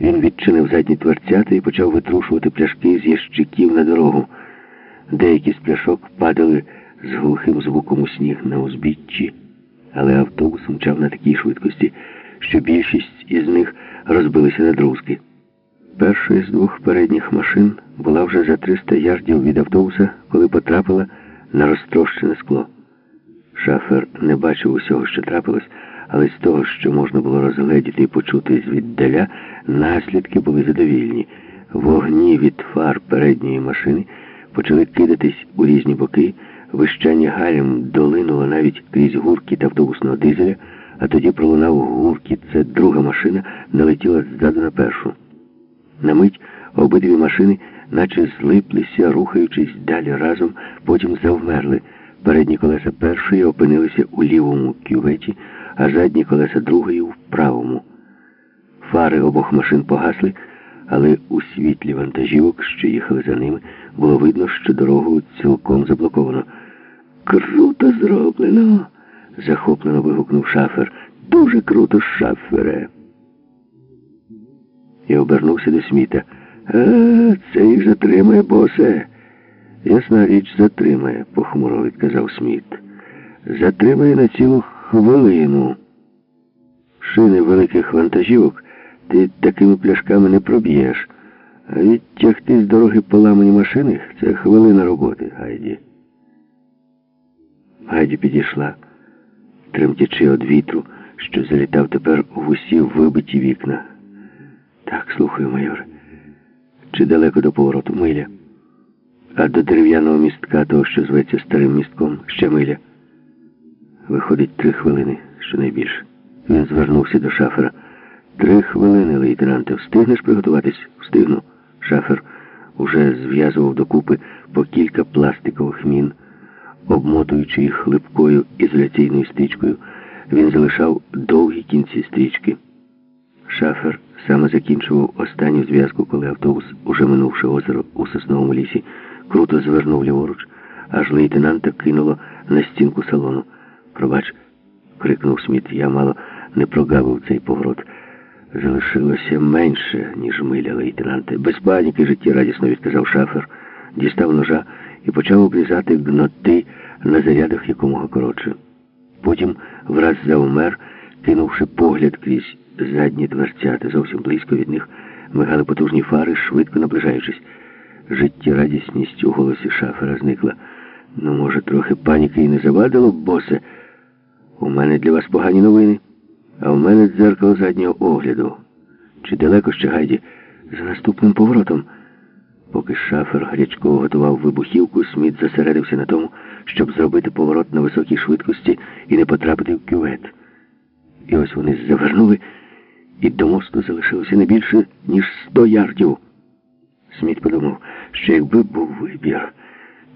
Він відчинив задні дверцята і почав витрушувати пляшки з ящиків на дорогу. Деякі з пляшок падали з глухим звуком у сніг на узбіччі, але автобус мчав на такій швидкості, що більшість із них розбилися на друзки. Перша з двох передніх машин була вже за 300 ярдів від автобуса, коли потрапила на розтрощене скло. Шафер не бачив усього, що трапилось, але з того, що можна було розгледіти і почути звіддаля, наслідки були задовільні. Вогні від фар передньої машини почали кидатись у різні боки, вищання галям долинуло навіть крізь гуркіт автобусного дизеля, а тоді пролунав гуркіт. Це друга машина налетіла ззаду на першу. На мить обидві машини, наче злиплися, рухаючись далі разом, потім завмерли. Передні колеса першої опинилися у лівому кюветі, а задні колеса другої в правому. Фари обох машин погасли, але у світлі вантажівок, що їхали за ними, було видно, що дорогу цілком заблоковано. Круто зроблено! захоплено вигукнув шафер. Дуже круто, шафере. І обернувся до сміта. А, це їх затримає, босе. Ясна річ, затримає, похмуро відказав Сміт. Затримає на цілу хвилину. Шини великих вантажівок ти такими пляшками не проб'єш. А відтягти з дороги поламані машини це хвилина роботи, Гайді. Гайді підійшла, тремтячи від вітру, що залітав тепер у усі вибиті вікна. Так, слухаю, майор. Чи далеко до повороту миля? А до дерев'яного містка, того, що зветься старим містком, ще миля. Виходить три хвилини, щонайбільше. Він звернувся до шафера. Три хвилини, лейтенанте. Встигнеш приготуватись? Встигну. Шафер уже зв'язував докупи по кілька пластикових мін, обмотуючи їх хлипкою ізоляційною стрічкою, він залишав довгі кінці стрічки. Шафер саме закінчував останню зв'язку, коли автобус, уже минувши озеро у сосновому лісі, круто звернув ліворуч, аж лейтенанта кинуло на стінку салону. Пробач, крикнув Сміт, я мало не прогавив цей поворот. Залишилося менше, ніж миля, лейтенанте. Без паніки життєрадісно відказав шафер, дістав ножа і почав обрізати гноти на зарядах якомога коротше. Потім враз завмер, кинувши погляд крізь задні дверцята. Зовсім близько від них мигали потужні фари, швидко наближаючись. Життєрадісність у голосі шафера зникла. Ну, може, трохи паніки і не завадило, босе. У мене для вас погані новини. А в мене дзеркало заднього огляду. Чи далеко ще гайді? За наступним поворотом. Поки шафер гарячково готував вибухівку, Сміт зосередився на тому, щоб зробити поворот на високій швидкості і не потрапити в кювет. І ось вони завернули, і до мосту залишилося не більше, ніж сто ярдів. Сміт подумав, що якби був вибір,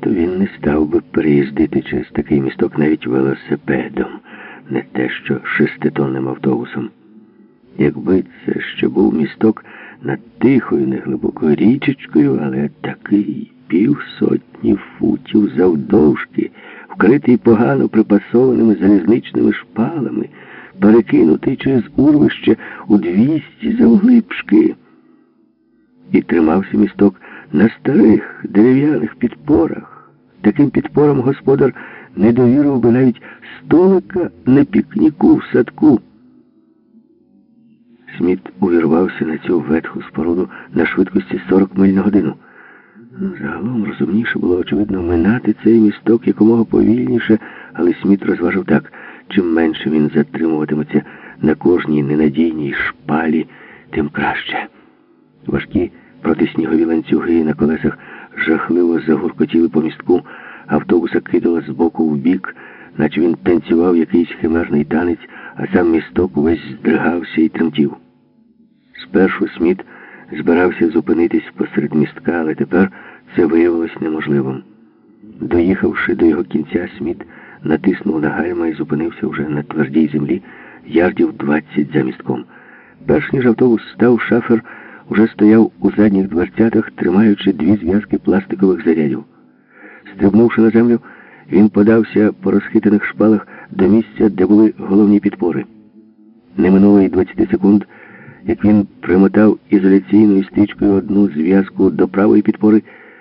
то він не став би переїздити через такий місток навіть велосипедом не те, що шеститонним автобусом. Якби це ще був місток над тихою, неглибокою річечкою, але такий півсотні футів завдовжки, вкритий погано припасованими залізничними шпалами, перекинутий через урвище у двісті завглибшки. І тримався місток на старих дерев'яних підпорах. Таким підпорам господар не довірив би навіть столика на пікніку в садку. Сміт увірвався на цю ветху споруду на швидкості 40 миль на годину. Ну, загалом розумніше було, очевидно, минати цей місток якомога повільніше, але Сміт розважив так, чим менше він затримуватиметься на кожній ненадійній шпалі, тим краще. Важкі протиснігові ланцюги на колесах жахливо загуркотіли по містку, автобуса кидало з боку в бік, наче він танцював якийсь химерний танець, а сам місток увесь здригався і тремтів. Спершу Сміт збирався зупинитись посеред містка, але тепер це виявилось неможливим. Доїхавши до його кінця, Сміт натиснув на гальма і зупинився вже на твердій землі ярдів 20 за містком. Перш ніж автобус став, шафер уже стояв у задніх дверцятах, тримаючи дві зв'язки пластикових зарядів. Стрибнувши на землю, він подався по розхитаних шпалах до місця, де були головні підпори. Не минуло й 20 секунд, як він примотав ізоляційною стрічкою одну зв'язку до правої підпори,